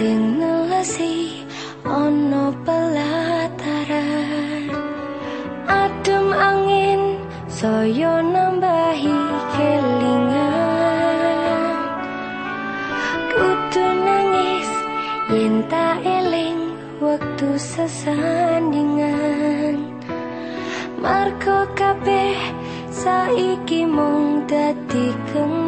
sing nelesi ana pelataran. Adem angin saya nambahi kelingan. Kudu nangis yen tak eling waktu sesandingan. Marco kabeh saiki mung dadi kemungkinan